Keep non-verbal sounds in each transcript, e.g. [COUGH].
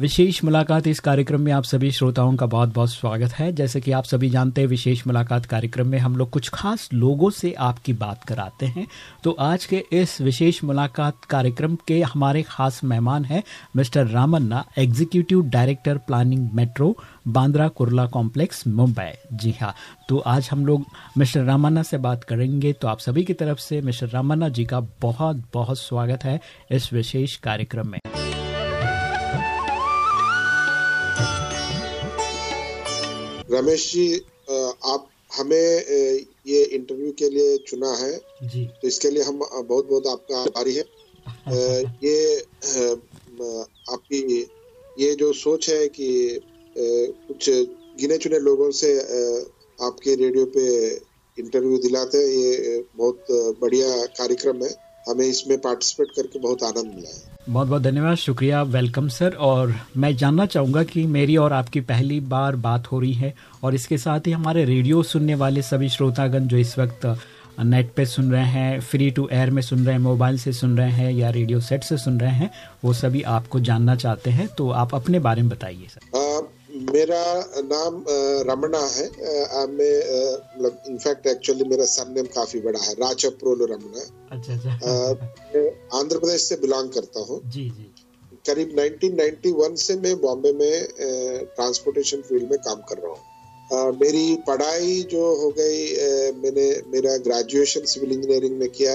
विशेष मुलाकात इस कार्यक्रम में आप सभी श्रोताओं का बहुत बहुत स्वागत है। जैसे कि आप सभी जानते हैं, विशेष मुलाकात कार्यक्रम में हम लोग कुछ खास लोगों से आपकी बात कराते हैं। तो आज के इस विशेष मुलाकात कार्यक्रम के हमारे खास मेहमान हैं mister Ramanna, executive director planning metro, Bandra Kurla complex, Mumbai. जी हाँ तो आज हम लोग मिस्टर रामन्ना से बात करेंगे। तो आप सभी की तरफ़ से मिस्टर रामन्ना जी का बहुत बहुत स्वागत है इस विशेष कार्यक्रम में। रमेश जी आप हमें ये इंटरव्यू के लिए चुना है। जी। तो इसके लिए हम बहुत बहुत आपका आभारी है। ये आपकी ये जो सोच है कि कुछ गिने चुने लोगों से आपके रेडियो पे इंटरव्यू दिलाते हैं ये बहुत बढ़िया कार्यक्रम है। हमें इसमें पार्टिसिपेट करके बहुत आनंद मिला है। बहुत बहुत धन्यवाद। शुक्रिया वेलकम सर और मैं जानना चाहूँगा कि मेरी और आपकी पहली बार बात हो रही है और इसके साथ ही हमारे रेडियो सुनने वाले सभी श्रोतागण जो इस वक्त नेट पे सुन रहे हैं फ्री टू एयर में सुन रहे हैं मोबाइल से सुन रहे हैं या रेडियो सेट से सुन रहे हैं वो सभी आपको जानना चाहते हैं। तो आप अपने बारे में बताइए सर आ, मेरा नाम रमना है। मैं मतलब इनफैक्ट एक्चुअली मेरा सर नेम काफ़ी बड़ा है राचप्रोल रमना अच्छा अच्छा। आंध्र प्रदेश से बिलोंग करता हूँ। करीब 1991 से मैं बॉम्बे में ट्रांसपोर्टेशन फ़ील्ड में काम कर रहा हूँ। मेरी पढ़ाई जो हो गई मैंने मेरा ग्रेजुएशन सिविल इंजीनियरिंग में किया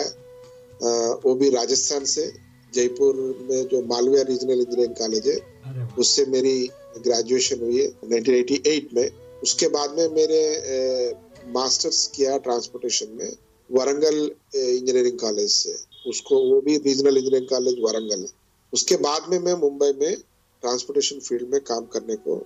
वो भी राजस्थान से जयपुर में जो मालविया रीजनल इंजीनियरिंग कॉलेज है उससे मेरी ग्रेजुएशन हुई है 1988 में। उसके बाद में मेरे मास्टर्स किया ट्रांसपोर्टेशन में वारंगल इंजीनियरिंग कॉलेज से। उसको, वो भी रीजनल इंजीनियरिंग कॉलेज वारंगल उसके बाद में मैं मुंबई में ट्रांसपोर्टेशन फ़ील्ड में काम करने को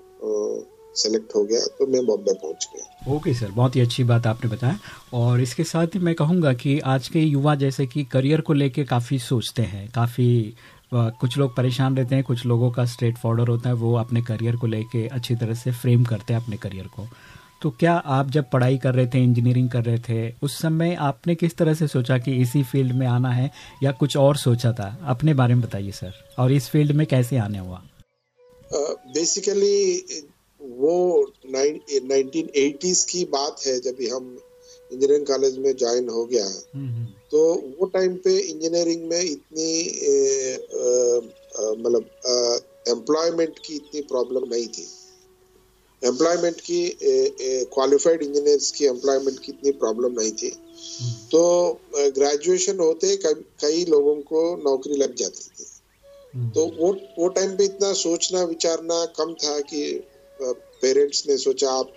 सेलेक्ट हो गया तो मैं बॉम्बे पहुँच गया। ओके सर बहुत ही अच्छी बात आपने बताया। और इसके साथ ही मैं कहूँगा कि आज के युवा जैसे कि करियर को लेके काफ़ी सोचते हैं, काफ़ी कुछ लोग परेशान रहते हैं, कुछ लोगों का स्ट्रेट फॉर्डर होता है, वो अपने करियर को लेके अच्छी तरह से फ्रेम करते हैं अपने करियर को। तो क्या आप जब पढ़ाई कर रहे थे इंजीनियरिंग कर रहे थे उस समय आपने किस तरह से सोचा कि इसी फ़ील्ड में आना है या कुछ और सोचा था? अपने बारे में बताइए सर। और इस फ़ील्ड में कैसे आने हुआ? बेसिकली uh, वो नाइनटीन एटीज की बात है जब हम इंजीनियरिंग कॉलेज में ज्वाइन हो गया। तो वो टाइम पे इंजीनियरिंग में इतनी मतलब एम्प्लॉयमेंट की इतनी प्रॉब्लम नहीं थी। एम्प्लॉयमेंट की क्वालिफाइड इंजीनियर्स की एम्प्लॉयमेंट की इतनी प्रॉब्लम नहीं थी। तो ग्रेजुएशन होते कई लोगों को नौकरी लग जाती थी। तो वो वो टाइम पे इतना सोचना विचारना कम था कि पेरेंट्स ने सोचा आप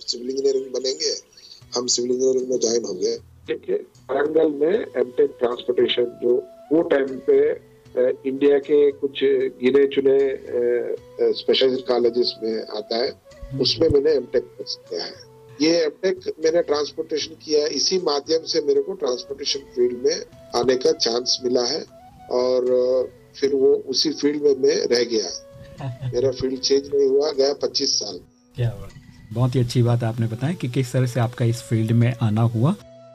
सिविल इंजीनियरिंग बनेंगे हम सिविल इंजीनियरिंग में ज्वाइन हो गए। वारंगल में एमटेक ट्रांसपोर्टेशन जो वो टाइम पे इंडिया के कुछ गिने चुने स्पेशलाइज्ड कॉलेजेस में आता है। उसमें मैंने एमटेक किया है। ये एमटेक मैंने ट्रांसपोर्टेशन किया है। इसी माध्यम से मेरे को ट्रांसपोर्टेशन फ़ील्ड में आने का चांस मिला है और फिर वो उसी फ़ील्ड में मैं रह गया [LAUGHS] मेरा फ़ील्ड चेंज नहीं हुआ गया पच्चीस साल। क्या बहुत ही अच्छी बात आपने बताया कि किस तरह से आपका इस फ़ील्ड में आना हुआ।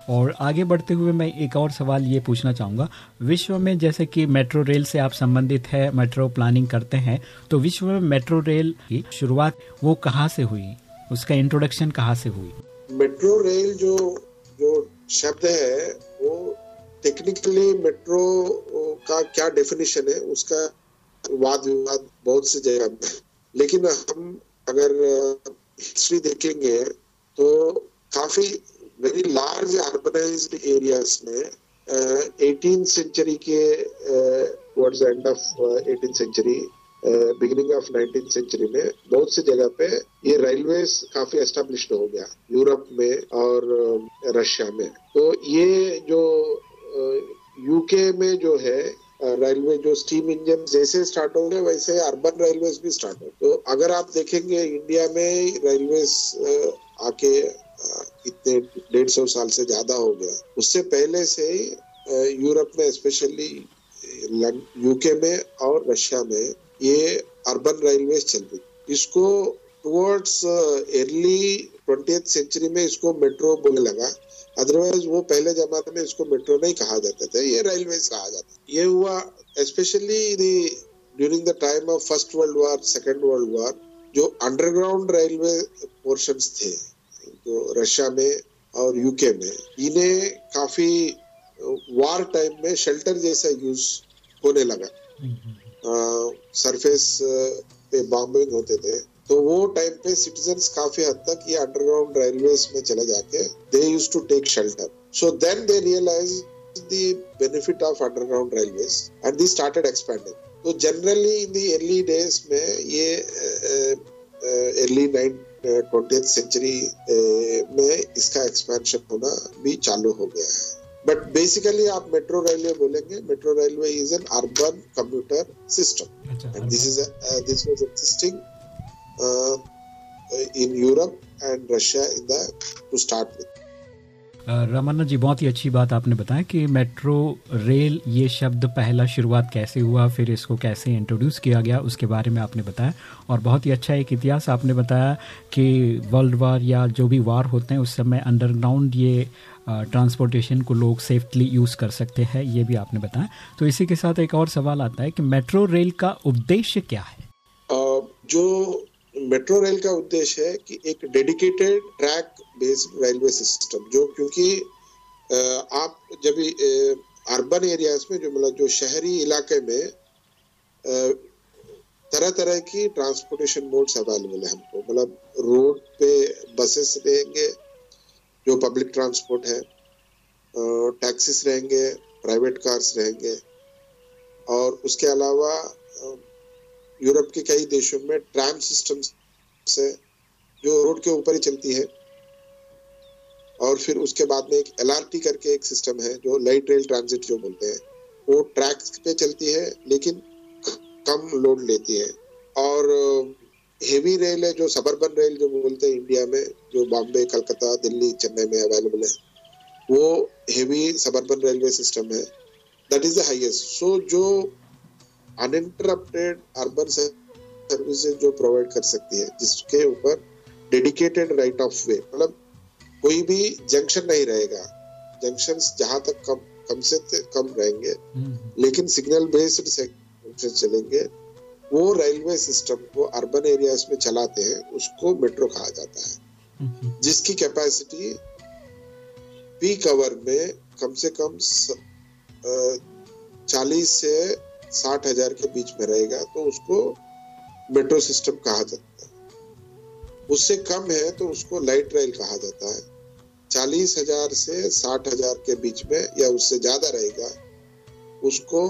और आगे बढ़ते हुए मैं एक और सवाल ये पूछना चाहूँगा। विश्व में जैसे कि मेट्रो रेल से आप संबंधित है, मेट्रो प्लानिंग करते हैं तो विश्व में मेट्रो रेल की शुरुआत वो कहाँ से हुई? उसका इंट्रोडक्शन कहाँ से हुई? मेट्रो रेल जो जो शब्द है, वो टेक्निकली मेट्रो का क्या डेफिनेशन है, उसका वाद विवाद बहुत सी जगह लेकिन हम अगर हिस्ट्री देखेंगे तो काफ़ी वेरी लार्ज अर्बनाइज्ड एरियाज़ में एटीन uh, सेंचुरी के towards end of eighteen century beginning of nineteen century में बहुत सी जगह पे ये रेलवे काफ़ी एस्टेब्लिश हो गया यूरोप में और रशिया uh, में। तो ये जो यूके uh, में जो है रेलवे जो स्टीम इंजन जैसे स्टार्ट होंगे वैसे अर्बन रेलवे भी स्टार्ट हो तो अगर आप देखेंगे इंडिया में रेलवे आके इतने डेढ़ सौ साल से ज़्यादा हो गया। उससे पहले से यूरोप में स्पेशली यूके में और रशिया में ये अर्बन रेलवे चल रही। इसको टुवर्ड्स अर्ली ट्वेंटी सेंचुरी में इसको मेट्रो बोलने लगा। अदरवाइज़ वो पहले जमाने में इसको मेट्रो नहीं कहा जाता था, ये रेलवे कहा जाता ये हुआ specially during the time of first world war second world war जो अंडरग्राउंड रेलवे पोर्शन थे। जो रशिया में और यूके में। इन्हें काफ़ी वार टाइम में शेल्टर जैसा यूज़ होने लगा। सरफेस पे बॉम्बिंग होते थे। तो वो टाइम पे सिटीजन काफ़ी हद तक ये अंडरग्राउंड रेलवे में चले जाके they use to take shelter so then they realize the benefit of underground railway and they started expanding तो generally in the early days में ये अर्ली नाइन ट्वेंटी सेंचुरी में इसका एक्सपेंशन होना भी चालू हो गया है। बट बेसिकली आप मेट्रो रेलवे बोलेंगे metro railway is an urban commuter system and this is this was existing in Europe and Russia in the to start with. Ramanna ji, बहुत ही अच्छी बात आपने बताया कि मेट्रो, रेल ये शब्द पहला शुरुआत कैसे हुआ, फिर इसको कैसे इंट्रोड्यूस किया गया, उसके बारे में आपने बताया। और बहुत ही अच्छा एक इतिहास आपने बताया कि वर्ल्ड वार या जो भी वार होते हैं, उस समय अंडरग्राउंड ये ट्रांसपोर्टेशन को लोग सेफ्टली यूज़ कर सकते हैं, ये भी आपने बताया। तो इसी के साथ एक और सवाल आता है कि मेट्रो, रेल का उद्देश्य क्या है? जो मेट्रो रेल का उद्देश्य है कि एक dedicated track based railway system, जो क्योंकि आप जब अर्बन एरियाज़ में जो मतलब जो शहरी इलाके में तरह तरह की ट्रांसपोर्टेशन मोड्स अवेलेबल है हमको। मतलब रोड पे बसेस रहेंगे, जो पब्लिक ट्रांसपोर्ट है टैक्सीस रहेंगे प्राइवेट कार्स रहेंगे, और उसके अलावा यूरोप के कई देशों में ट्रैम सिस्टम से जो रोड के ऊपर ही चलती है, और फिर उसके बाद में एक एल करके एक सिस्टम है, जो लाइट रेल ट्रांजिट जो बोलते हैं, वो ट्रैक पे चलती है, लेकिन कम लोड लेती है। और हेवी रेल है, जो सबर्बन रेल जो बोलते हैं इंडिया में, जो बॉम्बे कलकत्ता दिल्ली चेन्नई में अवेलेबल है, वो हेवी सबर्बन रेलवे सिस्टम है। That is the highest so जो अनइंटरप्टेड अर्बन सर्विसेज़ जो प्रोवाइड कर सकती है जिसके ऊपर डेडिकेटेड राइट ऑफ़ वे मतलब कोई भी जंक्शन नहीं रहेगा जंक्शन जहाँ तक कम कम से कम रहेंगे हम्म। लेकिन सिग्नल बेस्ड जंक्शन चलेंगे वो रेलवे सिस्टम को अर्बन एरियाज़ में चलाते हैं उसको मेट्रो कहा जाता है हम्म। जिसकी कैपेसिटी पीक आवर में कम से कम चालीस से साठ हज़ार के बीच में रहेगा तो उसको मेट्रो सिस्टम कहा जाता है। उससे कम है तो उसको लाइट रेल कहा जाता है। चालीस हज़ार से साठ हज़ार के बीच में या उससे ज़्यादा रहेगा उसको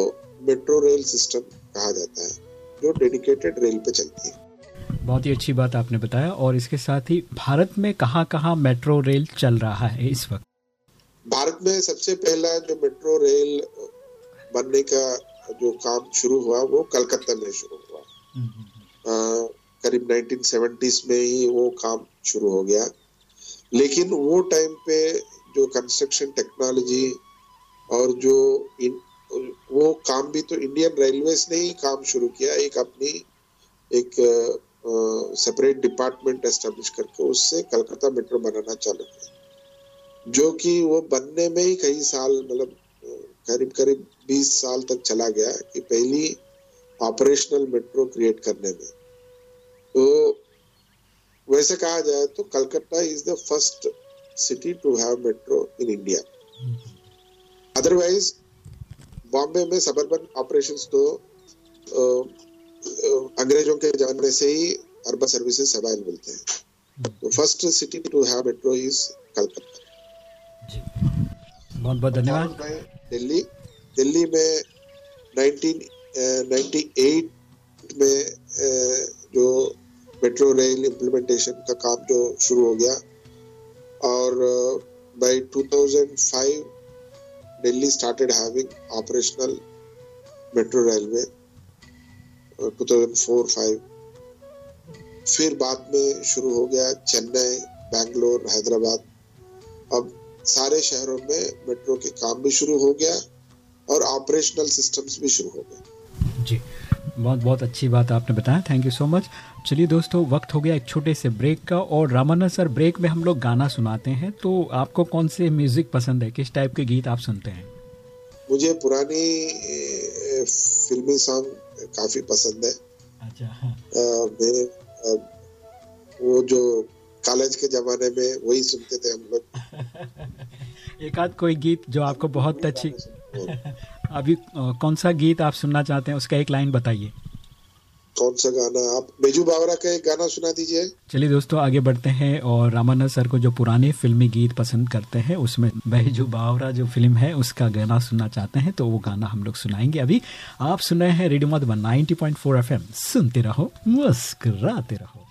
मेट्रो रेल सिस्टम कहा जाता है जो डेडिकेटेड रेल पे चलती है। बहुत ही अच्छी बात आपने बताया और इसके साथ ही भारत में कहाँ कहाँ मेट्रो रेल चल रहा है इस वक्त? भारत में सबसे पहला जो मेट्रो रेल बनने का जो काम शुरू हुआ वो कलकत्ता में शुरू हुआ। आ, करीब 1970s में ही वो काम शुरू हो गया। लेकिन वो टाइम पे जो कंस्ट्रक्शन टेक्नोलॉजी और जो इन, वो काम भी तो इंडियन रेलवेज ने ही काम शुरू किया। एक अपनी एक सेपरेट डिपार्टमेंट एस्टेब्लिश करके उससे कलकत्ता मेट्रो बनाना चालू किया। जो कि वो बनने में ही कई साल मतलब करीब करीब 20 साल तक चला गया कि पहली ऑपरेशनल मेट्रो क्रिएट करने में। तो वैसे कहा जाए तो Calcutta is the first city to have metro in India otherwise Bombay में सबर्बन ऑपरेशंस तो अंग्रेज़ों के जमाने से ही अर्बन सर्विसेज़ अवेलेबल थे। तो first city to have metro is Calcutta. बहुत बहुत धन्यवाद। दिल्ली। दिल्ली में 1998 में जो मेट्रो रेल इम्प्लीमेंटेशन का काम जो शुरू हो गया। और by 2005 Delhi started having operational metro railway 2004-5 फिर बाद में शुरू हो गया चेन्नई, बैंगलोर, हैदराबाद। अब सारे शहरों में मेट्रो के काम भी शुरू हो गया और ऑपरेशनल सिस्टम्स भी शुरू हो गए। जी बहुत बहुत अच्छी बात आपने बताया। थैंक यू सो मच चलिए दोस्तों वक्त हो गया एक छोटे से ब्रेक का और रामानंद सर ब्रेक में हम लोग गाना सुनाते हैं। तो आपको कौन से म्यूज़िक पसंद है? किस टाइप के गीत आप सुनते हैं? मुझे पुरानी फिल्मी सॉन्ग काफ़ी पसंद है। अच्छा हाँ। आ, मैं वो जो कॉलेज के जमाने में वही सुनते थे हम लोग। [LAUGHS] एक आध कोई गीत जो आपको बहुत अच्छी [LAUGHS] अभी कौन सा गीत आप सुनना चाहते हैं? उसका एक लाइन बताइए। कौन सा गाना? आप बेजू बावरा का एक गाना सुना दीजिए। चलिए दोस्तों आगे बढ़ते हैं और रामानंद सर को जो पुराने फिल्मी गीत पसंद करते हैं उसमें बेजू बावरा जो फ़िल्म है उसका गाना सुनना चाहते हैं तो वो गाना हम लोग सुनाएँगे। अभी आप सुन रहे हैं रेडियो मधुबन 90.4 एफएम। सुनते रहो मुस्कुराते रहो।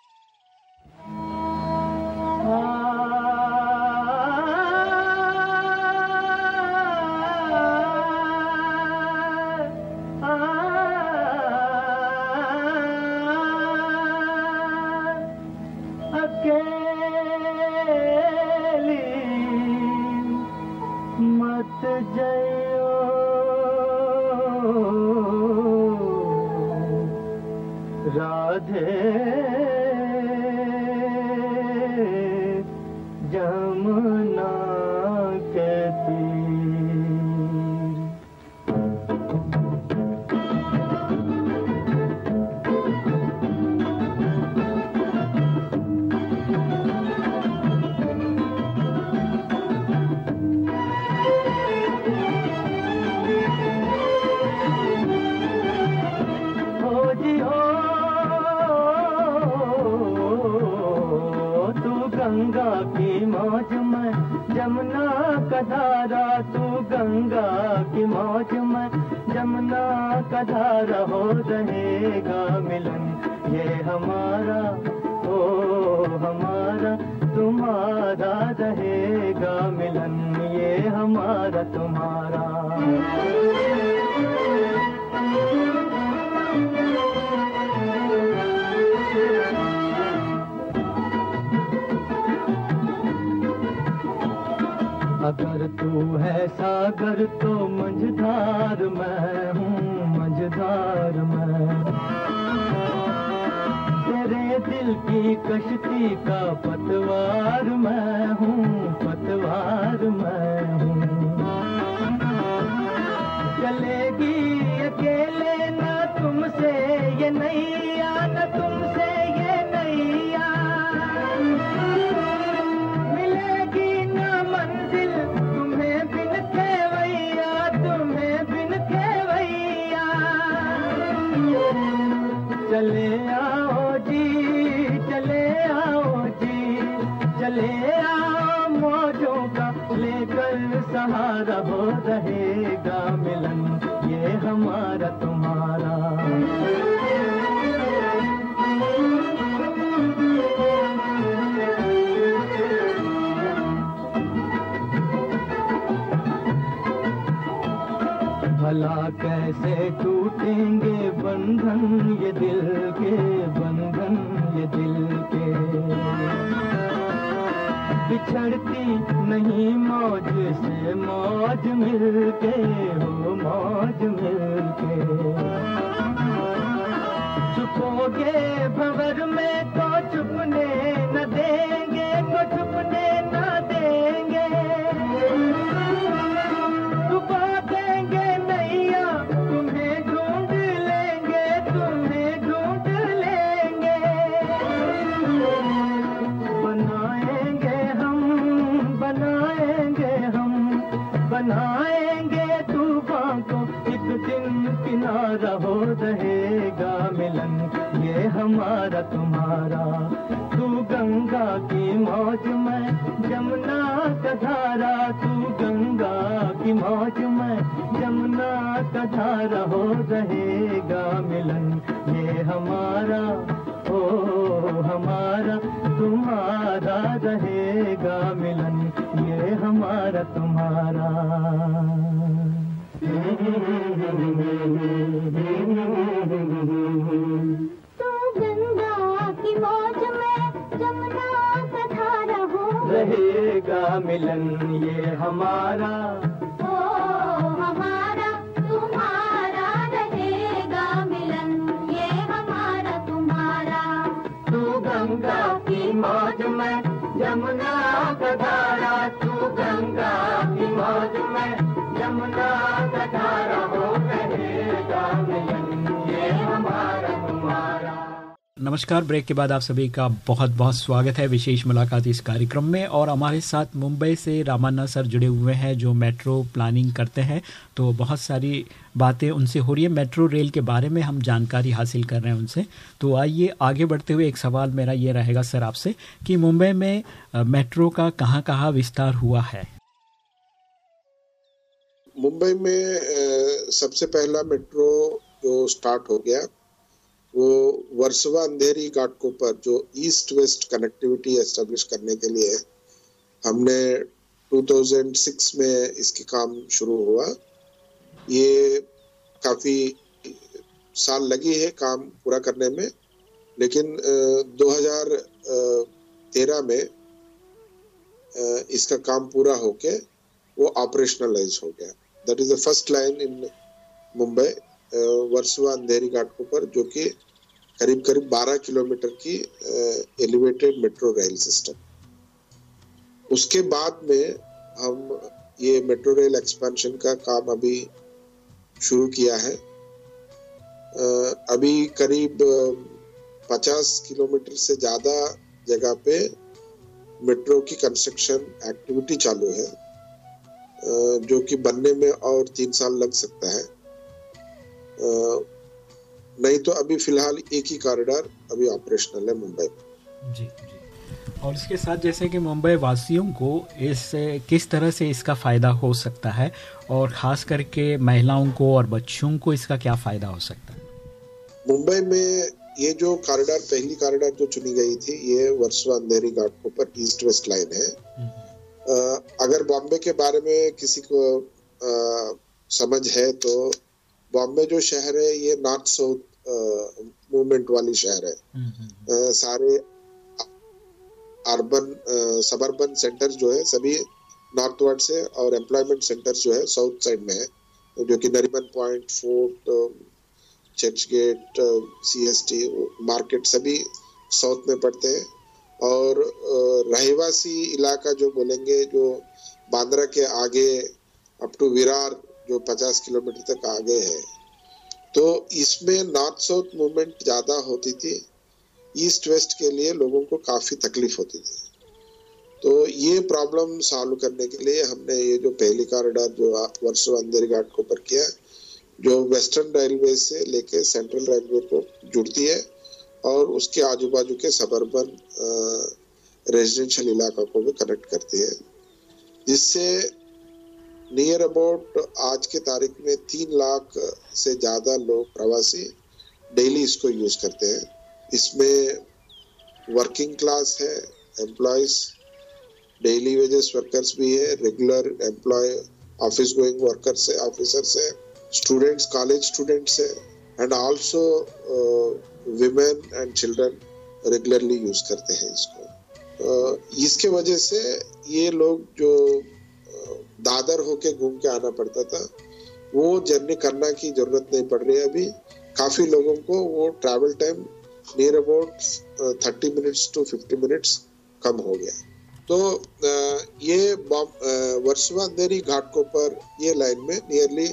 आओ जी चले आओ जी। चले लेकर सहारा रहेगा मिलन नमस्कार, ब्रेक के बाद आप सभी का बहुत बहुत स्वागत है विशेष मुलाकात इस कार्यक्रम में। और हमारे साथ मुंबई से रामाना सर जुड़े हुए हैं, जो मेट्रो प्लानिंग करते हैं। तो बहुत सारी बातें उनसे हो रही है। मेट्रो रेल के बारे में हम जानकारी हासिल कर रहे हैं उनसे। तो आइए आगे बढ़ते हुए एक सवाल मेरा ये रहेगा सर आपसे, कि मुंबई में मेट्रो का कहाँ कहाँ विस्तार हुआ है? मुंबई में सबसे पहला मेट्रो जो स्टार्ट हो गया वो वर्सवा अंधेरी घाटकों पर जो ईस्ट वेस्ट कनेक्टिविटी एस्टेब्लिश करने के लिए हमने 2006 में इसकी काम शुरू हुआ। ये काफ़ी साल लगी है काम पूरा करने में लेकिन अ, 2013 में इसका काम पूरा होके वो ऑपरेशनलाइज हो गया। That is the first line in Mumbai Versova Andheri Ghatkopar, जो कि करीब करीब 12 किलोमीटर की एलिवेटेड मेट्रो रेल सिस्टम उसके बाद में हम ये मेट्रो रेल एक्सपेंशन का काम अभी शुरू किया है। अभी करीब पचास किलोमीटर से ज़्यादा जगह पे मेट्रो की कंस्ट्रक्शन एक्टिविटी चालू है। जो कि बनने में और तीन साल लग सकता है। नहीं तो अभी फ़िलहाल एक ही कॉरिडोर अभी ऑपरेशनल है मुंबई। में जी जी। और इसके साथ जैसे कि मुंबई वासियों को इस किस तरह से इसका फ़ायदा हो सकता है और ख़ास करके महिलाओं को और बच्चों को इसका क्या फ़ायदा हो सकता है? मुंबई में ये जो कॉरिडोर पहली कॉरिडोर जो चुनी गई थी ये वर्सवा अंधेरी घाटों पर ईस्ट वेस्ट लाइन है। अ, अगर बॉम्बे के बारे में किसी को अ, समझ है तो बॉम्बे जो शहर है ये नॉर्थ साउथ मूवमेंट वाली शहर है। अ, सारे अर्बन सबर्बन सेंटर्स जो है सभी नॉर्थ वर्ड से और एम्प्लॉयमेंट सेंटर्स जो है साउथ साइड में है जो कि Nariman point Fort Churchgate C S T market सभी साउथ में पड़ते हैं। और रहवासी इलाका जो बोलेंगे जो बांद्रा के आगे अप टू विरार जो 50 किलोमीटर तक आगे है। तो इसमें नॉर्थ साउथ मूवमेंट ज़्यादा होती थी ईस्ट वेस्ट के लिए लोगों को काफ़ी तकलीफ़ होती थी। तो ये प्रॉब्लम सॉल्व करने के लिए हमने ये जो पहली कॉरिडोर जो वर्षो अंधेरी घाट को पर किया, जो वेस्टर्न रेलवे से लेके सेंट्रल रेलवे को जुड़ती है, और उसके आजू बाजू के सबर्बन रेजिडेंशियल इलाका को भी कनेक्ट करती है। जिससे नियर अबाउट आज के तारीख में तीन लाख से ज़्यादा लोग प्रवासी डेली इसको यूज़ करते हैं। इसमें वर्किंग क्लास है एम्प्लॉयज़ डेली वेजेस वर्कर्स भी है regular employ office going workers है ऑफिसर्स है स्टूडेंट्स कॉलेज स्टूडेंट्स है and also women and children regularly use करते हैं इसको। Uh, इसके वजह से ये लोग जो दादर होके घूम के आना पड़ता था। वो जर्नी करना की ज़रूरत नहीं पड़ रही है अभी। काफ़ी लोगों को वो travel time near about thirty minutes to fifty minutes कम हो गया। तो ये वर्षवा अंधेरी घाटकों पर ये लाइन में नियरली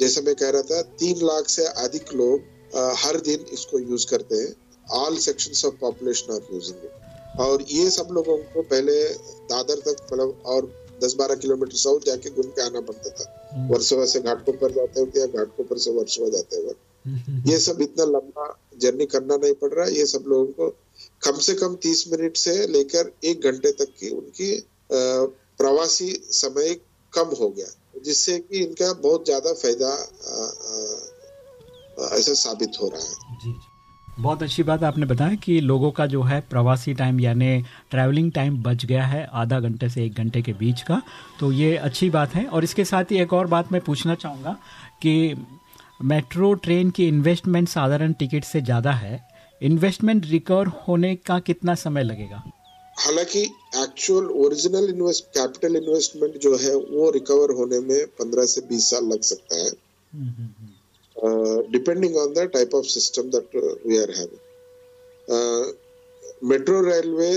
जैसे मैं कह रहा था, तीन लाख से अधिक लोग हर दिन इसको यूज़ करते हैं। All sections of population are using it और ये सब लोगों को पहले दादर तक मतलब और 10-12 किलोमीटर साउथ जाके घूम के आना पड़ता था। वर्षवा से घाटकों पर जाते हुए या घाटकों पर से वर्षवा जाते हुए। ये सब इतना लंबा जर्नी करना नहीं पड़ रहा। ये सब लोगों को कम से कम तीस मिनट से लेकर एक घंटे तक की उनकी प्रवासी समय कम हो गया जिससे कि इनका बहुत ज़्यादा फ़ायदा ऐसा साबित हो रहा है। जी। बहुत अच्छी बात आपने बताया कि लोगों का जो है प्रवासी टाइम यानी ट्रैवलिंग टाइम बच गया है आधा घंटे से एक घंटे के बीच का। तो ये अच्छी बात है। और इसके साथ ही एक और बात मैं पूछना चाहूँगा कि मेट्रो ट्रेन की इन्वेस्टमेंट साधारण टिकट से ज़्यादा है। इन्वेस्टमेंट रिकवर होने का कितना समय लगेगा? हालाँकि actual original invest capital investment जो है वो रिकवर होने में 15 से 20 साल लग सकता है। Depending on the type of system that we are having metro railway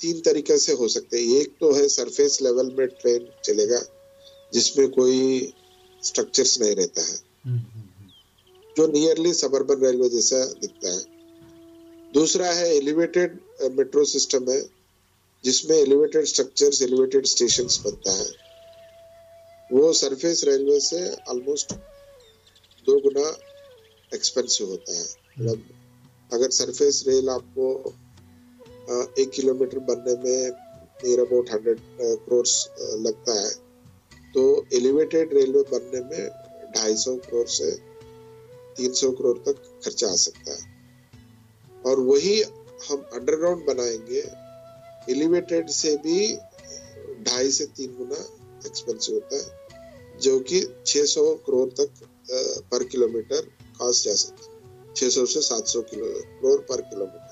तीन तरीके से हो सकते हैं। एक तो है सरफेस लेवल में ट्रेन चलेगा जिसमें कोई स्ट्रक्चर्स नहीं रहता है। जो नियरली सबर्बन रेलवे जैसा दिखता है। दूसरा है एलिवेटेड मेट्रो सिस्टम है जिसमें एलिवेटेड स्ट्रक्चर्स एलिवेटेड स्टेशंस बनता है। वो सरफेस रेलवे से ऑलमोस्ट दो गुना एक्सपेंसिव होता है। मतलब अगर सरफेस रेल आपको एक किलोमीटर बनने में नियर अबाउट हंड्रेड करोड़ लगता है तो एलिवेटेड रेलवे बनने में ढाई सौ करोड़ से तीन सौ करोड़ तक खर्चा आ सकता है। और वही हम अंडरग्राउंड बनाएँगे एलिवेटेड से भी ढाई से तीन गुना एक्सपेंसिव होता है, जो कि 600 करोड़ तक पर किलोमीटर कॉस्ट जा सकता है। 600 से 700 किलो करोड़ पर किलोमीटर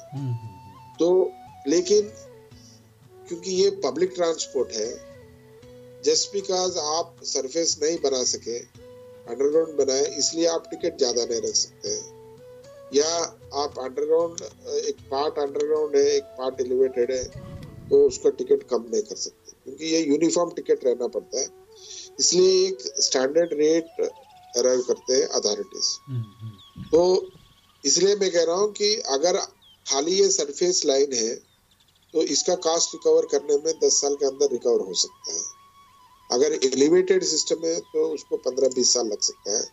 तो लेकिन क्योंकि ये पब्लिक ट्रांसपोर्ट है जस्ट बिकॉज़ आप सरफेस नहीं बना सके अंडरग्राउंड बनाए इसलिए आप टिकट ज़्यादा नहीं रख सकते हैं। या आप अंडरग्राउंड एक पार्ट अंडरग्राउंड है एक पार्ट एलिवेटेड है तो उसका टिकट कम नहीं कर सकते। क्योंकि ये यूनिफॉर्म टिकट रहना पड़ता है। इसलिए एक स्टैंडर्ड रेट अराइव करते हैं अथॉरिटीज हम्म, हम्म, तो इसलिए मैं कह रहा हूँ कि अगर खाली ये सरफेस लाइन है तो इसका कास्ट रिकवर करने में दस साल के अंदर रिकवर हो सकता है। अगर एलिवेटेड सिस्टम है तो उसको पंद्रह बीस साल लग सकता है।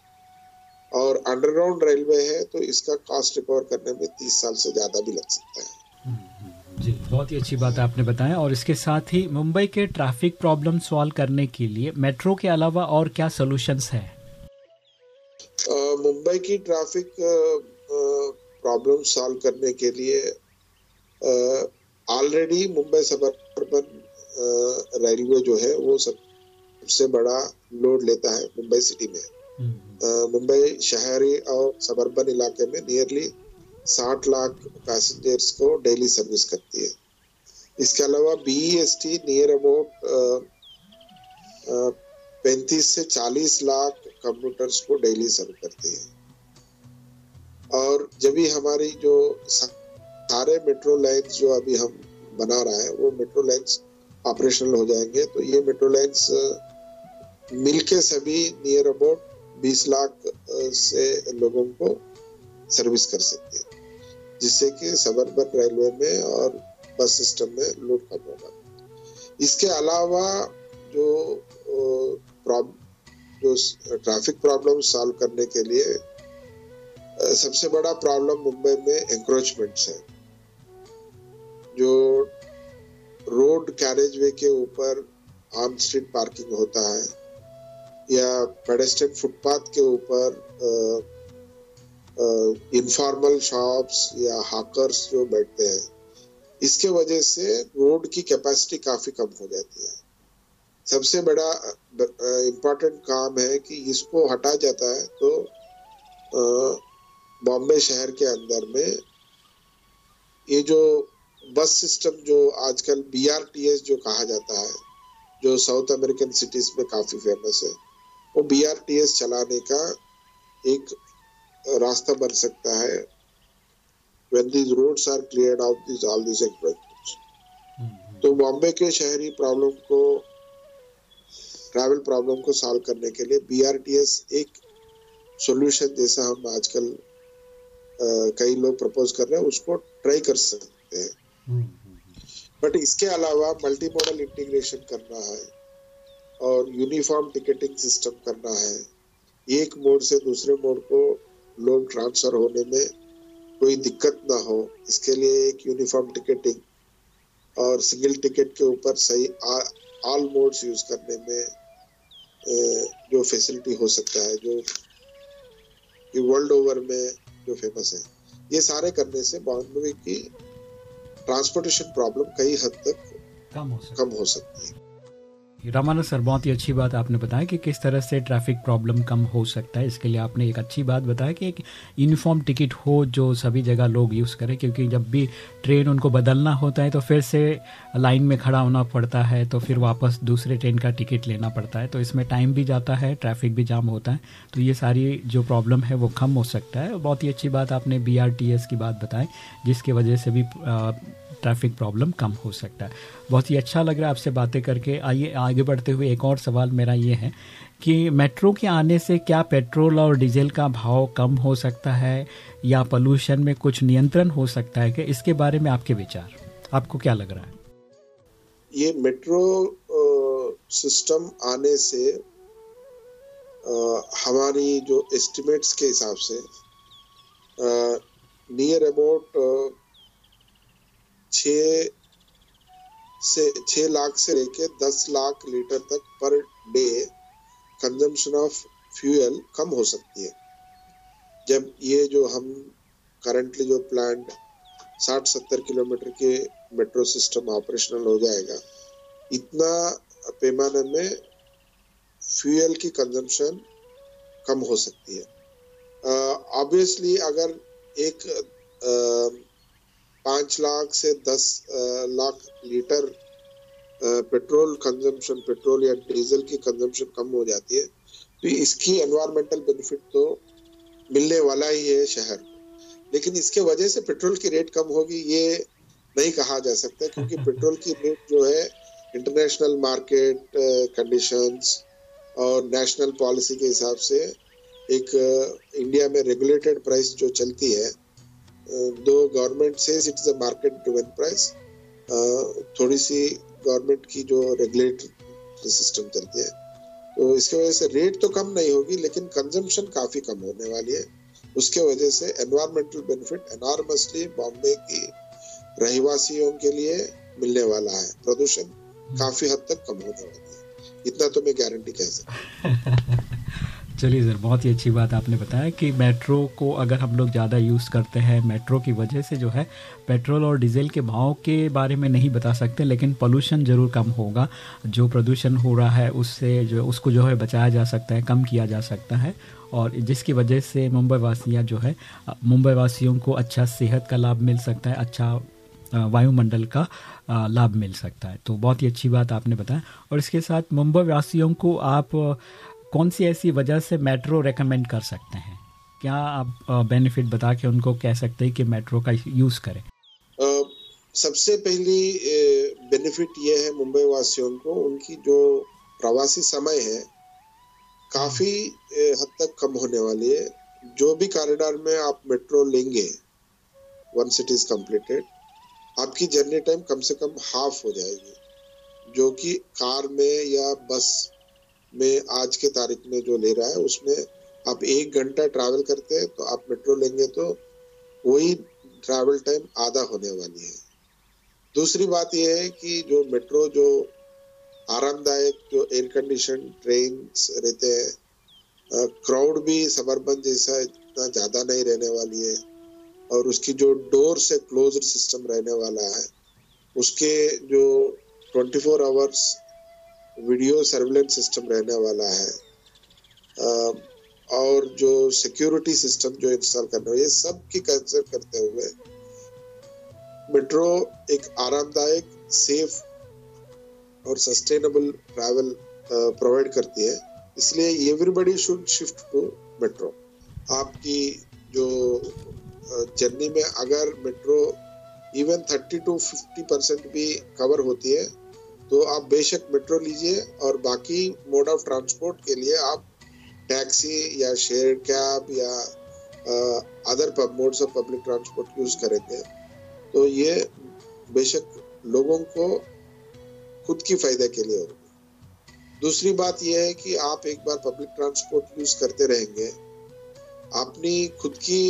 और अंडरग्राउंड रेलवे है तो इसका कास्ट रिकवर करने में तीस साल से ज़्यादा भी लग सकता है। जी बहुत ही अच्छी बात आपने बताया। और इसके साथ ही मुंबई के ट्रैफ़िक प्रॉब्लम सॉल्व करने के लिए मेट्रो के अलावा और क्या सोल्यूशंस है? मुंबई की ट्रैफ़िक प्रॉब्लम सॉल्व करने के लिए ऑलरेडी मुंबई सबर्बन रेलवे जो है वो सबसे बड़ा लोड लेता है मुंबई सिटी में। हम्म, मुंबई शहरी और सबर्बन इलाके में नियरली 60 लाख पैसेंजर्स को डेली सर्विस करती है। इसके अलावा B S T near about पैंतीस से 40 लाख कंप्यूटर्स को डेली सर्व करती है। और जब भी हमारी जो सारे मेट्रो लाइन्स जो अभी हम बना रहा है, वो मेट्रो लाइन्स ऑपरेशनल हो जाएँगे। तो ये मेट्रो लाइन्स मिलके सभी नियर अबाउट 20 लाख से लोगों को सर्विस कर सकती है। जिससे कि सबर्बन रेलवे में और बस सिस्टम में लोड कम होगा। इसके अलावा जो जो ट्रैफ़िक प्रॉब्लम सॉल्व करने के लिए सबसे बड़ा प्रॉब्लम मुंबई में एंक्रोचमेंट्स है। जो रोड कैरेज वे के ऊपर ऑन स्ट्रीट पार्किंग होता है, या पेडेस्ट्रियन फुटपाथ के ऊपर इनफॉर्मल शॉप्स या हाकर्स जो बैठते हैं, इसके वजह से रोड की कैपेसिटी काफ़ी कम हो जाती है। सबसे बड़ा इम्पोर्टेंट काम है कि इसको हटा जाता है तो बॉम्बे शहर के अंदर में ये जो बस सिस्टम जो आजकल बीआरटीएस जो कहा जाता है जो साउथ अमेरिकन सिटीज़ में काफ़ी फ़ेमस है वो बीआरटीएस चलाने का एक रास्ता बन सकता है when these roads are cleared out these all these encroachments तो बॉम्बे के शहरी प्रॉब्लम को ट्रैवल प्रॉब्लम को सॉल्व करने के लिए बीआरटीएस एक सॉल्यूशन जैसा हम आजकल कई लोग प्रपोज कर रहे हैं उसको ट्राई कर सकते हैं। हम्म, बट इसके अलावा मल्टी मॉडल इंटीग्रेशन करना है और यूनिफॉर्म टिकटिंग सिस्टम करना है। एक मोड से दूसरे मोड को लोग ट्रांसफ़र होने में कोई दिक्कत ना हो। इसके लिए एक यूनिफॉर्म टिकटिंग और सिंगल टिकट के ऊपर सही ऑल मोड्स यूज़ करने में जो फैसिलिटी हो सकता है जो कि वर्ल्ड ओवर में जो फ़ेमस है। ये सारे करने से बॉम्बे की ट्रांसपोर्टेशन प्रॉब्लम कई हद तक कम हो। कम हो सकती है। रामानंद सर, बहुत ही अच्छी बात आपने बताया कि किस तरह से ट्रैफ़िक प्रॉब्लम कम हो सकता है। इसके लिए आपने एक अच्छी बात बताया कि एक यूनिफॉर्म टिकट हो जो सभी जगह लोग यूज़ करें, क्योंकि जब भी ट्रेन उनको बदलना होता है तो फिर से लाइन में खड़ा होना पड़ता है तो फिर वापस दूसरे ट्रेन का टिकट लेना पड़ता है। तो इसमें टाइम भी जाता है ट्रैफ़िक भी जाम होता है। तो ये सारी जो प्रॉब्लम है, वो कम हो सकता है। बहुत ही अच्छी बात आपने बीआरटीएस की बात बताई, जिसकी वजह से भी ट्रैफ़िक प्रॉब्लम कम हो सकता है। बहुत ही अच्छा लग रहा है आपसे बातें करके। आइए आगे बढ़ते हुए एक और सवाल मेरा ये है कि मेट्रो के आने से क्या पेट्रोल और डीजल का भाव कम हो सकता है या पोल्यूशन में कुछ नियंत्रण हो सकता है कि इसके बारे में आपके विचार। आपको क्या लग रहा है? ये मेट्रो सिस्टम आने से अ, हमारी जो एस्टिमेट्स के हिसाब से नियर अबाउट छ लाख से लेके दस लाख लीटर तक per day consumption of fuel कम हो सकती है। जब ये जो हम करंटली जो प्लांट साठ सत्तर किलोमीटर के मेट्रो सिस्टम ऑपरेशनल हो जाएगा इतना पैमाने में फ्यूल की कंजम्पशन कम हो सकती है। ऑब्वियसली uh, अगर एक अ, पाँच लाख से दस lakh litre petrol consumption petrol या डीजल की कंजम्पशन कम हो जाती है। तो इसकी एनवायरमेंटल बेनिफिट तो मिलने वाला ही है शहर को लेकिन इसके वजह से पेट्रोल की रेट कम होगी ये नहीं कहा जा सकता क्योंकि [LAUGHS] पेट्रोल की रेट जो है इंटरनेशनल मार्केट कंडीशंस और नेशनल पॉलिसी के हिसाब से एक इंडिया में रेगुलेटेड प्राइस जो चलती है दो गवर्नमेंट से it's a market driven price थोड़ी सी गवर्नमेंट की जो रेगुलेटरी सिस्टम चलती है तो इसके वजह से रेट तो कम नहीं होगी, लेकिन कंजम्पशन काफ़ी कम होने वाली है। उसके वजह से एनवायरमेंटल बेनिफिट एनॉर्मसली बॉम्बे की रहवासियों के लिए मिलने वाला है। प्रदूषण काफ़ी हद तक कम होने वाली है। इतना तो मैं गारंटी कह सकता [LAUGHS] चलिए सर बहुत ही अच्छी बात आपने बताया कि मेट्रो को अगर हम लोग ज़्यादा यूज़ करते हैं, मेट्रो की वजह से जो है पेट्रोल और डीजल के भाव के बारे में नहीं बता सकते, लेकिन पोल्यूशन ज़रूर कम होगा। जो प्रदूषण हो रहा है, उससे जो उसको जो है बचाया जा सकता है, कम किया जा सकता है। और जिसकी वजह से मुंबई वासियाँ जो है मुंबई वासियों को अच्छा सेहत का लाभ मिल सकता है अच्छा वायुमंडल का लाभ मिल सकता है। तो बहुत ही अच्छी बात आपने बताया। और इसके साथ मुंबई वासियों को आप कौन सी ऐसी वजह से मेट्रो रेकमेंड कर सकते हैं? क्या आप बेनिफिट बता के उनको कह सकते हैं कि मेट्रो का यूज़ करें? सबसे पहली बेनिफिट ये है मुंबई वासियों को, उनकी जो प्रवासी समय है, काफ़ी हद तक कम होने वाली है। जो भी कॉरिडोर में आप मेट्रो लेंगे वन सिटी इज़ कंप्लीटेड आपकी जर्नी टाइम कम से कम हाफ़ हो जाएगी। जो कि कार में या बस में आज के तारीख में जो ले रहा है, उसमें आप एक घंटा ट्रैवल करते हैं तो आप मेट्रो लेंगे तो वही ट्रैवल टाइम आधा होने वाली है। दूसरी बात यह है कि जो मेट्रो जो आरामदायक, जो एयर कंडीशन ट्रेन रहते हैं क्राउड भी सबर्बन जैसा इतना ज़्यादा नहीं रहने वाली है, और उसकी जो डोर से क्लोज सिस्टम रहने वाला है, उसके जो 24 four hours video surveillance system रहने वाला है। और जो सिक्योरिटी सिस्टम जो इंस्टॉल करने ये सब की कंसिडर करते हुए मेट्रो एक आरामदायक सेफ़ और सस्टेनेबल ट्रैवल प्रोवाइड करती है। इसलिए everybody should shift to metro आपकी जो जर्नी में अगर मेट्रो इवन 30 टू 50 परसेंट भी कवर होती है तो आप बेशक मेट्रो लीजिए और बाकी मोड ऑफ़ ट्रांसपोर्ट के लिए आप टैक्सी या शेयर कैब या other modes of public transport use करेंगे। तो ये बेशक लोगों को खुद की फ़ायदे के लिए होगी। दूसरी बात यह है कि आप एक बार पब्लिक ट्रांसपोर्ट यूज़ करते रहेंगे, अपनी खुद की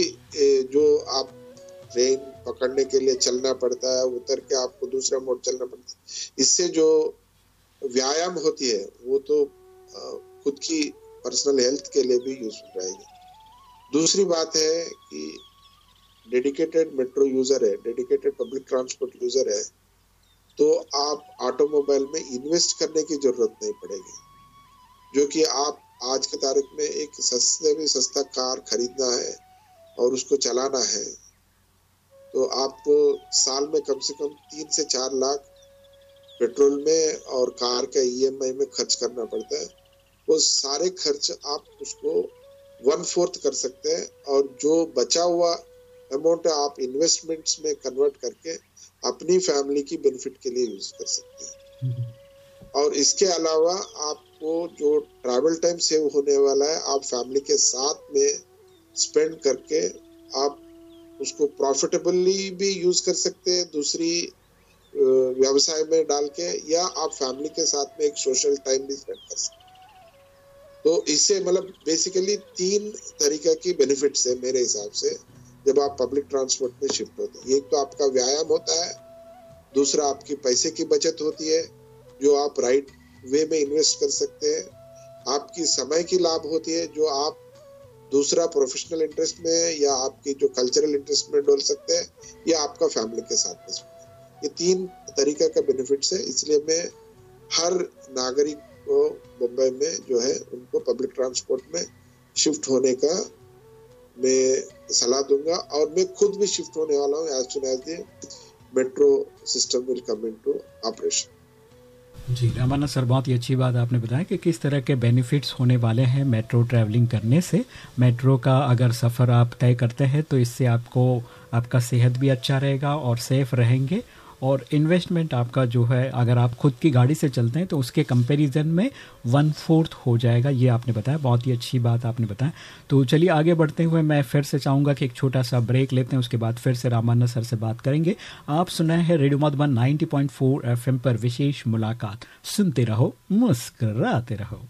जो आप ट्रेन पकड़ने के लिए चलना पड़ता है, उतर के आपको दूसरा मोड चलना पड़ता है। इससे जो व्यायाम होती है, वो तो खुद की पर्सनल हेल्थ के लिए भी यूजफुल रहेगी। दूसरी बात है कि डेडिकेटेड मेट्रो यूज़र है डेडिकेटेड पब्लिक ट्रांसपोर्ट यूज़र है तो आप ऑटोमोबाइल में इन्वेस्ट करने की ज़रूरत नहीं पड़ेगी। जो कि आप आज के तारीख में एक सस्ते में सस्ता कार खरीदना है और उसको चलाना है तो आपको साल में कम से कम तीन से चार लाख पेट्रोल में और कार का ईएमआई में खर्च करना पड़ता है। वो सारे खर्च आप उसको वन फोर्थ कर सकते हैं और जो बचा हुआ अमाउंट आप इन्वेस्टमेंट्स में कन्वर्ट करके अपनी फैमिली की बेनिफिट के लिए यूज़ कर सकते हैं। और इसके अलावा आपको जो ट्रैवल टाइम सेव होने वाला है, आप फैमिली के साथ में स्पेंड करके आप उसको प्रॉफिटेबली भी यूज़ कर सकते हैं, दूसरी व्यवसाय में डाल के, या आप फैमिली के साथ में एक सोशल टाइम भी स्पेंड कर सकते तो इससे मतलब बेसिकली तीन तरीके की बेनिफिट्स है मेरे हिसाब से, जब आप पब्लिक ट्रांसपोर्ट में शिफ्ट होते हैं। एक तो आपका व्यायाम होता है, दूसरा आपकी पैसे की बचत होती है, जो आप राइट वे में इन्वेस्ट कर सकते हैं। आपकी समय की लाभ होती है, जो आप दूसरा प्रोफेशनल इंटरेस्ट में या आपकी जो कल्चरल इंटरेस्ट में डोल सकते हैं या आपका फैमिली के साथ में ये तीन तरीके का बेनिफिट्स है, इसलिए मैं हर नागरिक को मुंबई में जो है, उनको पब्लिक ट्रांसपोर्ट में शिफ्ट होने का मैं सलाह दूँगा और मैं खुद भी शिफ्ट होने वाला हूँ as soon as the metro system will come into operation ji Ramana sir, बहुत ही अच्छी बात आपने बताया कि किस तरह के बेनिफिट्स होने वाले हैं मेट्रो ट्रैवलिंग करने से। मेट्रो का अगर सफ़र आप तय करते हैं तो इससे आपको, आपका सेहत भी अच्छा रहेगा और सेफ़ रहेंगे और इन्वेस्टमेंट आपका जो है, अगर आप खुद की गाड़ी से चलते हैं तो उसके कंपैरिजन में वन फोर्थ हो जाएगा। ये आपने बताया, बहुत ही अच्छी बात आपने बताया। तो चलिए आगे बढ़ते हुए मैं फिर से चाहूँगा कि एक छोटा सा ब्रेक लेते हैं, उसके बाद फिर से रामाना सर से बात करेंगे। आप सुना है रेडियो मधुबन 90.4 एफएम पर विशेष मुलाकात। सुनते रहो, मुस्कराते रहो।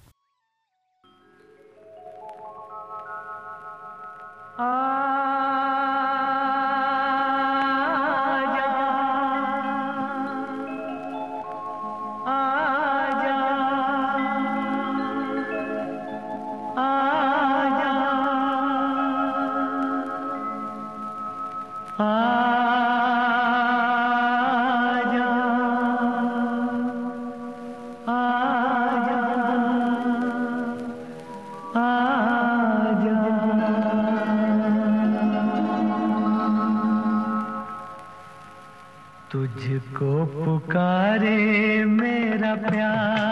तुझको पुकारे मेरा प्यार।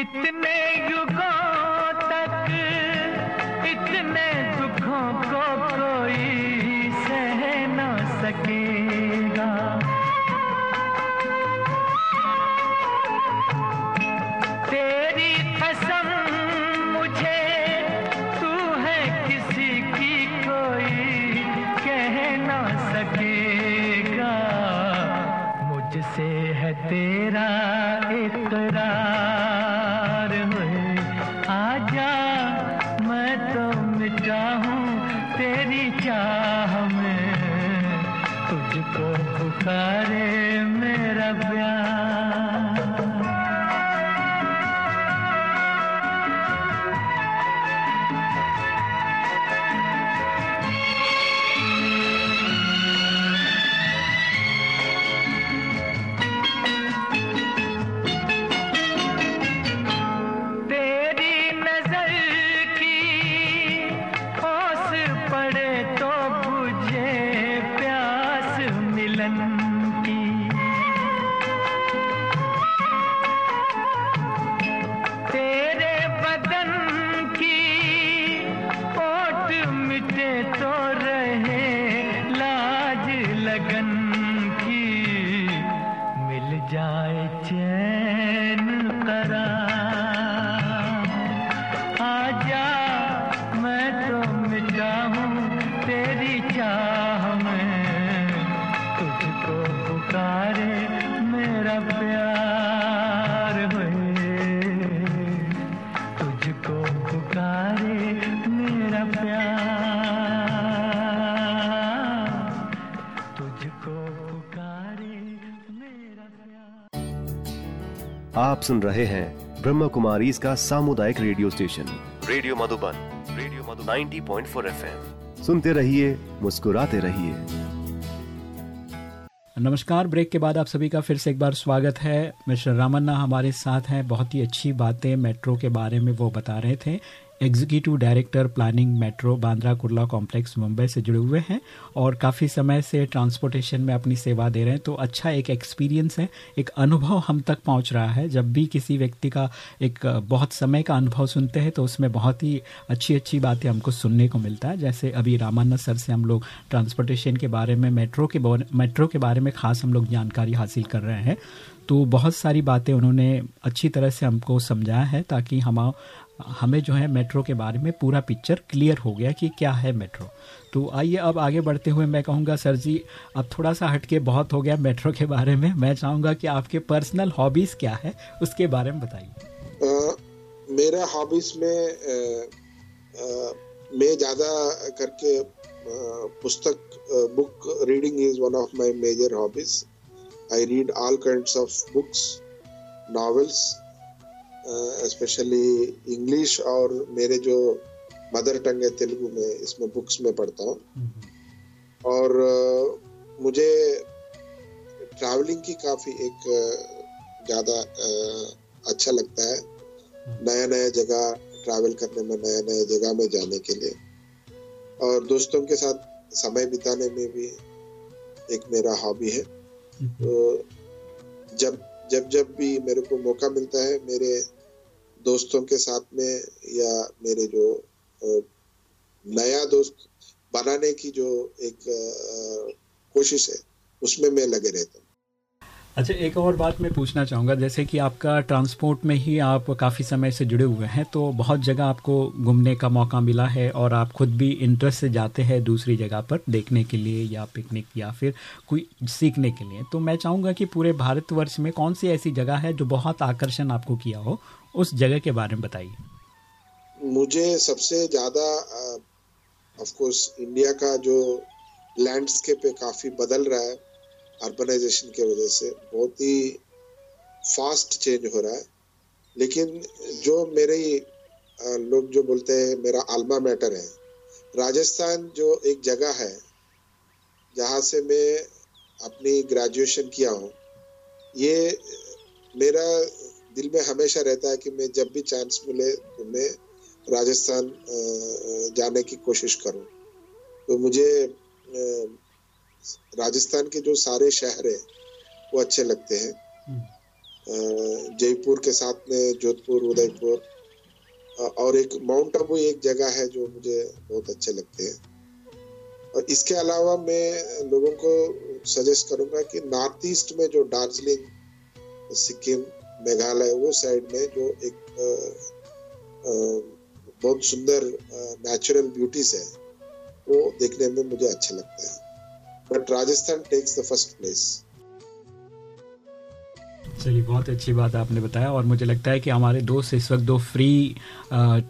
इतने सुन रहे हैं ब्रह्म कुमारी इसका सामुदायिक radio station. Radio Madhuban radio Madhuban. 90.4 FM. सुनते रहिए मुस्कुराते रहिए। नमस्कार ब्रेक के बाद आप सभी का फिर से एक बार स्वागत है। मिस्टर रामन्ना हमारे साथ हैं बहुत ही अच्छी बातें मेट्रो के बारे में वो बता रहे थे। Executive director planning metro Bandra Kurla complex Mumbai से जुड़े हुए हैं और काफ़ी समय से ट्रांसपोर्टेशन में अपनी सेवा दे रहे हैं। तो अच्छा एक एक्सपीरियंस है, एक अनुभव हम तक पहुँच रहा है। जब भी किसी व्यक्ति का एक, बहुत समय का अनुभव सुनते हैं तो उसमें बहुत ही अच्छी अच्छी बातें हमको सुनने को मिलता है। जैसे अभी रामानंद सर से हम लोग ट्रांसपोर्टेशन के बारे में मेट्रो के मेट्रो के बारे में खास हम लोग जानकारी हासिल कर रहे हैं। तो बहुत सारी बातें उन्होंने अच्छी तरह से हमको समझाया है, ताकि हम हमें जो है मेट्रो के बारे में पूरा पिक्चर क्लियर हो गया कि क्या है मेट्रो। तो आइए अब आगे बढ़ते हुए मैं कहूँगा सर जी अब थोड़ा सा हटके बहुत हो गया मेट्रो के बारे में। मैं चाहूँगा कि आपके पर्सनल हॉबीज़ क्या है उसके बारे में बताइए। मेरा हॉबीज में अ, मैं ज़्यादा करके पुस्तक book reading is one of my major hobbies I read all kinds of books novels specially English और मेरे जो मदर टंग है तेलुगु में इसमें बुक्स में पढ़ता हूँ। और अ, मुझे ट्रैवलिंग की काफ़ी एक ज़्यादा अच्छा लगता है। नया नया जगह ट्रैवल करने में नया नया जगह में जाने के लिए। और दोस्तों के साथ समय बिताने में भी एक मेरा हॉबी है। तो जब जब जब भी मेरे को मौका मिलता है मेरे दोस्तों के साथ में या मेरे जो नया दोस्त बनाने की जो एक कोशिश है, उसमें मैं लगे रहता हूँ। अच्छा एक और बात मैं पूछना चाहूँगा। जैसे कि आपका ट्रांसपोर्ट में ही आप काफ़ी समय से जुड़े हुए हैं तो बहुत जगह आपको घूमने का मौका मिला है और आप खुद भी इंटरेस्ट से जाते हैं दूसरी जगह पर देखने के लिए या पिकनिक या फिर कोई सीखने के लिए। तो मैं चाहूँगा कि पूरे भारतवर्ष में कौन सी ऐसी जगह है जो बहुत आकर्षण आपको किया हो उस जगह के बारे में बताइए। मुझे सबसे ज़्यादा ऑफ़ कोर्स इंडिया का जो लैंडस्केप है काफ़ी बदल रहा है अर्बनाइजेशन की वजह से। बहुत ही फास्ट चेंज हो रहा है। लेकिन जो मेरे लोग जो बोलते हैं, मेरा आलमा मैटर है, राजस्थान जो एक जगह है, जहाँ से मैं अपनी ग्रेजुएशन किया हूँ, ये मेरा दिल में हमेशा रहता है कि मैं जब भी चांस मिले तो मैं राजस्थान जाने की कोशिश करूँ। तो मुझे राजस्थान के जो सारे शहर हैं वो अच्छे लगते हैं। जयपुर के साथ में जोधपुर उदयपुर और एक माउंट आबू एक जगह है जो मुझे बहुत अच्छे लगते हैं। और इसके अलावा मैं लोगों को सजेस्ट करूँगा कि नॉर्थ ईस्ट में जो दार्जिलिंग सिक्किम मेघालय वो साइड में जो एक बहुत सुंदर नेचुरल ब्यूटीज है, वो देखने में मुझे अच्छा लगता है। But Rajasthan takes the first place चलिए बहुत अच्छी बात आपने बताया और मुझे लगता है कि हमारे दोस्त इस वक्त दो फ्री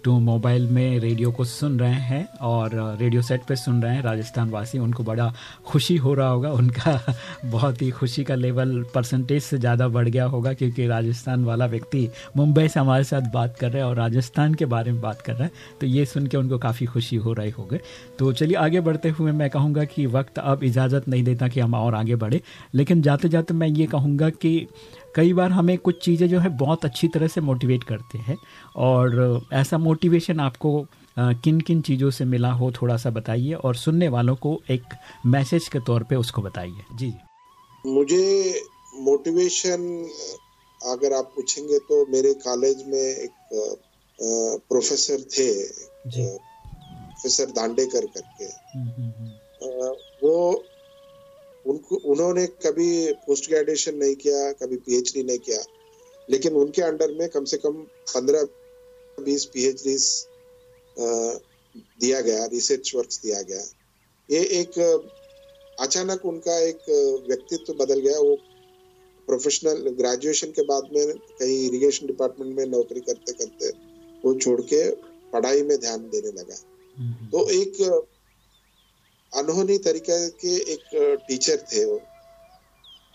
टू मोबाइल में रेडियो को सुन रहे हैं और रेडियो सेट पे सुन रहे हैं। राजस्थान वासी उनको बड़ा खुशी हो रहा होगा। उनका [LAUGHS] बहुत ही खुशी का लेवल परसेंटेज से ज़्यादा बढ़ गया होगा क्योंकि राजस्थान वाला व्यक्ति मुंबई से हमारे साथ बात कर रहे हैं और राजस्थान के बारे में बात कर रहा है। तो ये सुन के उनको काफ़ी खुशी हो रही होगी। तो चलिए आगे बढ़ते हुए मैं कहूँगा कि वक्त अब इजाज़त नहीं देता कि हम और आगे बढ़े। लेकिन जाते जाते मैं ये कहूँगा कि कई बार हमें कुछ चीज़ें जो है बहुत अच्छी तरह से मोटिवेट करते हैं और ऐसा मोटिवेशन आपको किन किन चीज़ों से मिला हो थोड़ा सा बताइए और सुनने वालों को एक मैसेज के तौर पे उसको बताइए। जी मुझे मोटिवेशन अगर आप पूछेंगे तो मेरे कॉलेज में एक प्रोफेसर थे जी। प्रोफेसर दांडेकर करके। हम्म, हम्म, हम्म, वो उनको उन्होंने कभी पोस्ट ग्रेजुएशन नहीं किया कभी पीएचडी नहीं किया लेकिन उनके अंडर में कम से कम पंद्रह बीस पीएचडी दिया गया रिसर्च वर्क्स दिया गया। ये एक अचानक उनका एक व्यक्तित्व बदल गया। वो प्रोफेशनल ग्रेजुएशन के बाद में कहीं इरिगेशन डिपार्टमेंट में नौकरी करते करते वो छोड़ के पढ़ाई में ध्यान देने लगा। हम्म, तो एक अनहोनी तरीके के एक टीचर थे वो।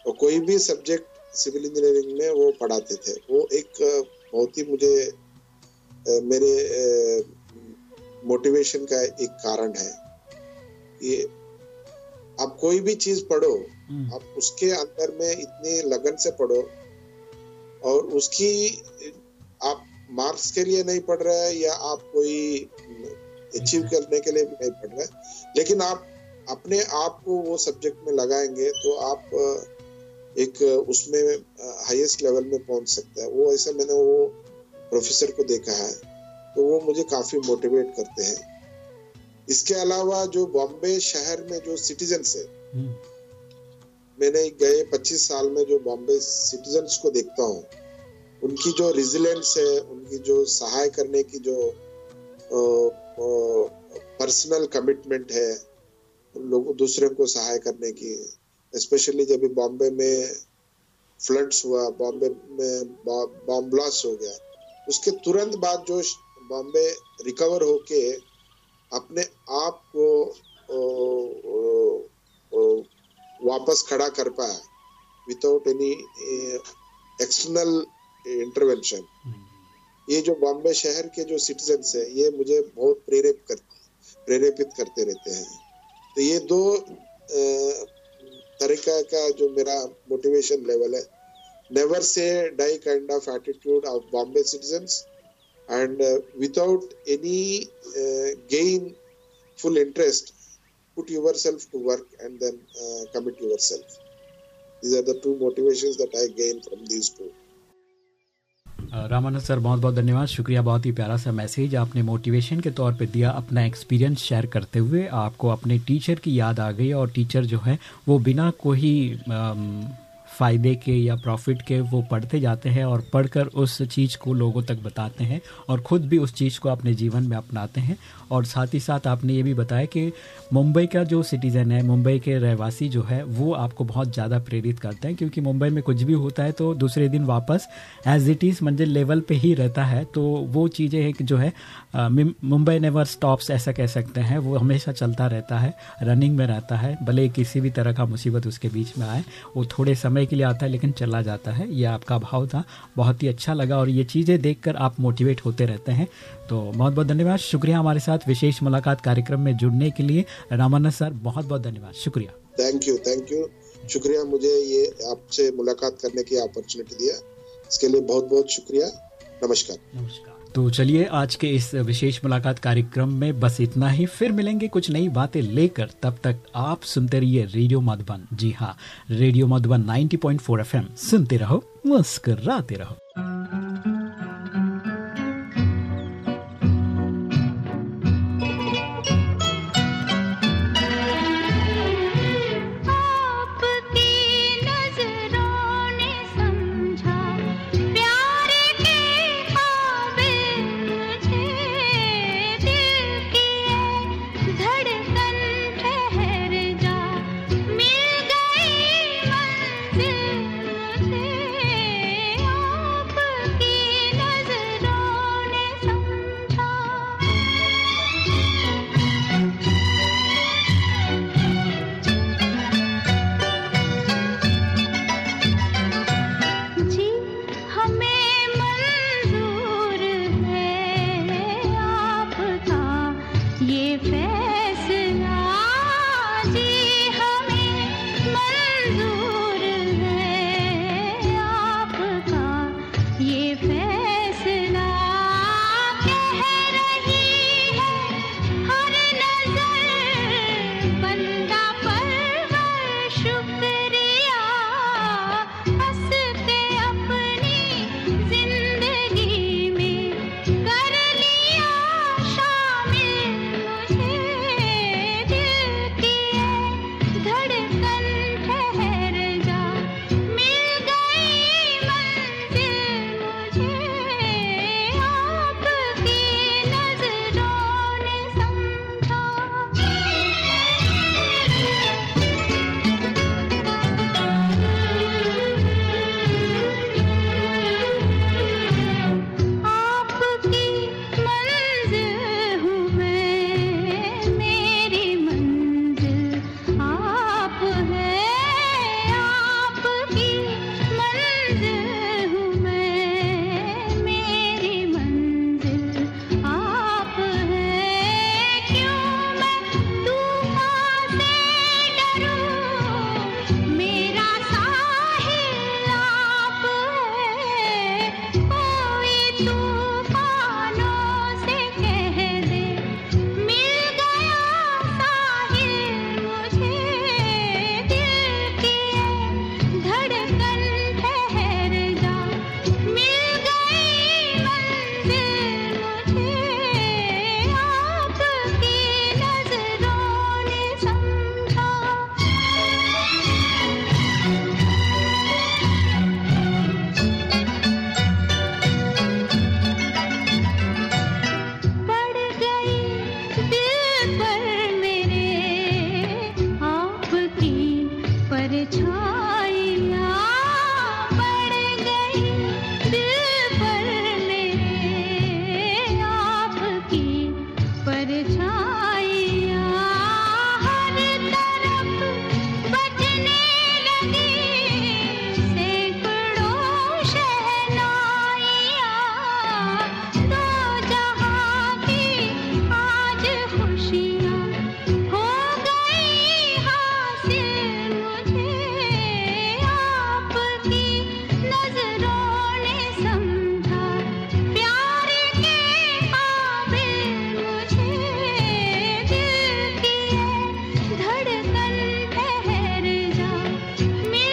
और कोई भी सब्जेक्ट सिविल इंजीनियरिंग में वो पढ़ाते थे। वो एक बहुत ही मुझे मेरे मोटिवेशन का एक कारण है ये आप कोई भी चीज़ पढ़ो हम्म, आप उसके अंदर में इतने लगन से पढ़ो और उसकी आप मार्क्स के लिए नहीं पढ़ रहे हैं या आप कोई अचीव करने के लिए भी नहीं पढ़ रहे लेकिन आप अपने आप को वो सब्जेक्ट में लगाएँगे तो आप एक उसमें हाईएस्ट लेवल में पहुँच सकता है। वो ऐसे मैंने वो प्रोफेसर को देखा है तो वो मुझे काफ़ी मोटिवेट करते हैं। इसके अलावा जो बॉम्बे शहर में जो सिटीजन्स है हम्म, मैंने गए 25 साल में जो बॉम्बे सिटीजन्स को देखता हूँ उनकी जो रिजिलेंस है उनकी जो सहाय करने की जो पर्सनल कमिटमेंट है लोगों, दूसरे को सहाय करने की। स्पेशली जब बॉम्बे में फ्लड्स हुआ बॉम्बे में बॉम्ब ब्लास्ट हो गया, उसके तुरंत बाद जो बॉम्बे रिकवर होके अपने आप को वापस खड़ा कर पाया विदाउट एनी एक्सटर्नल इंटरवेंशन ये जो बॉम्बे शहर के जो सिटीजन है, ये मुझे बहुत प्रेरित कर प्रेरित करते रहते हैं। तो ये दो तरीका का जो मेरा मोटिवेशन लेवल है never say die kind of attitude of Bombay citizen and without any gainful interest put yourself to work and then commit yourself these are the two motivation that I gain from these two Ramanand sir, बहुत बहुत धन्यवाद। शुक्रिया, बहुत ही प्यारा सा message आपने motivation के तौर पे दिया अपना एक्सपीरियंस शेयर करते हुए। आपको अपने टीचर की याद आ गई और टीचर जो है, वो बिना कोई फ़ायदे के या प्रॉफिट के वो पढ़ते जाते हैं और पढ़कर उस चीज़ को लोगों तक बताते हैं और ख़ुद भी उस चीज़ को अपने जीवन में अपनाते हैं। और साथ ही साथ आपने ये भी बताया कि मुंबई का जो सिटीज़न है, मुंबई के रहवासी जो है, वो आपको बहुत ज़्यादा प्रेरित करते हैं क्योंकि मुंबई में कुछ भी होता है तो दूसरे दिन वापस एज इट इज़ मंजिल लेवल पर ही रहता है। तो वो चीज़ें एक जो है मुंबई नेवर स्टॉप्स ऐसा कह सकते हैं। वो हमेशा चलता रहता है रनिंग में रहता है। भले किसी भी तरह का मुसीबत उसके बीच में आए, वो थोड़े समय के लिए आता है लेकिन चला जाता है। ये आपका भाव था बहुत ही अच्छा लगा और ये चीज़ें देखकर आप मोटिवेट होते रहते हैं। तो बहुत बहुत धन्यवाद शुक्रिया हमारे साथ विशेष मुलाकात कार्यक्रम में जुड़ने के लिए। रामानंद सर बहुत बहुत धन्यवाद शुक्रिया। थैंक यू थैंक यू शुक्रिया मुझे ये आपसे मुलाकात करने की अपॉर्चुनिटी दिया। इसके लिए बहुत बहुत शुक्रिया। नमस्कार। नमस्कार। तो चलिए आज के इस विशेष मुलाकात कार्यक्रम में बस इतना ही। फिर मिलेंगे कुछ नई बातें लेकर। तब तक आप सुनते रहिए रेडियो मधुबन। जी हाँ रेडियो मधुबन 90.4 एफएम। सुनते रहो, मुस्कराते रहो।